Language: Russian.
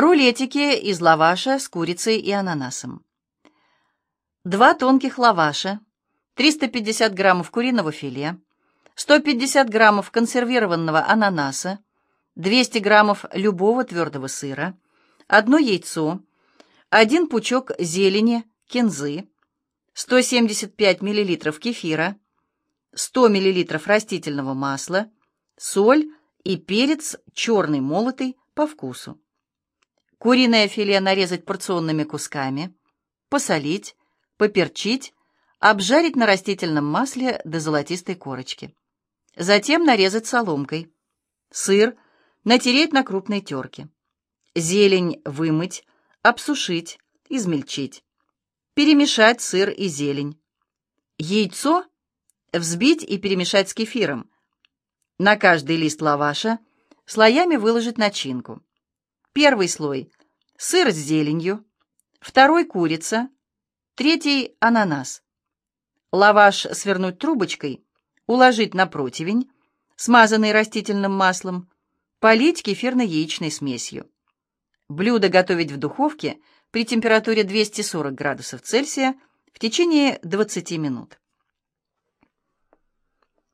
Рулетики из лаваша с курицей и ананасом. Два тонких лаваша, 350 граммов куриного филе, 150 граммов консервированного ананаса, 200 граммов любого твердого сыра, одно яйцо, один пучок зелени, кинзы, 175 миллилитров кефира, 100 миллилитров растительного масла, соль и перец черный молотый по вкусу. Куриное филе нарезать порционными кусками, посолить, поперчить, обжарить на растительном масле до золотистой корочки. Затем нарезать соломкой. Сыр натереть на крупной терке. Зелень вымыть, обсушить, измельчить. Перемешать сыр и зелень. Яйцо взбить и перемешать с кефиром. На каждый лист лаваша слоями выложить начинку. Первый слой — сыр с зеленью, второй — курица, третий — ананас. Лаваш свернуть трубочкой, уложить на противень, смазанный растительным маслом, полить кефирно-яичной смесью. Блюдо готовить в духовке при температуре 240 градусов Цельсия в течение 20 минут.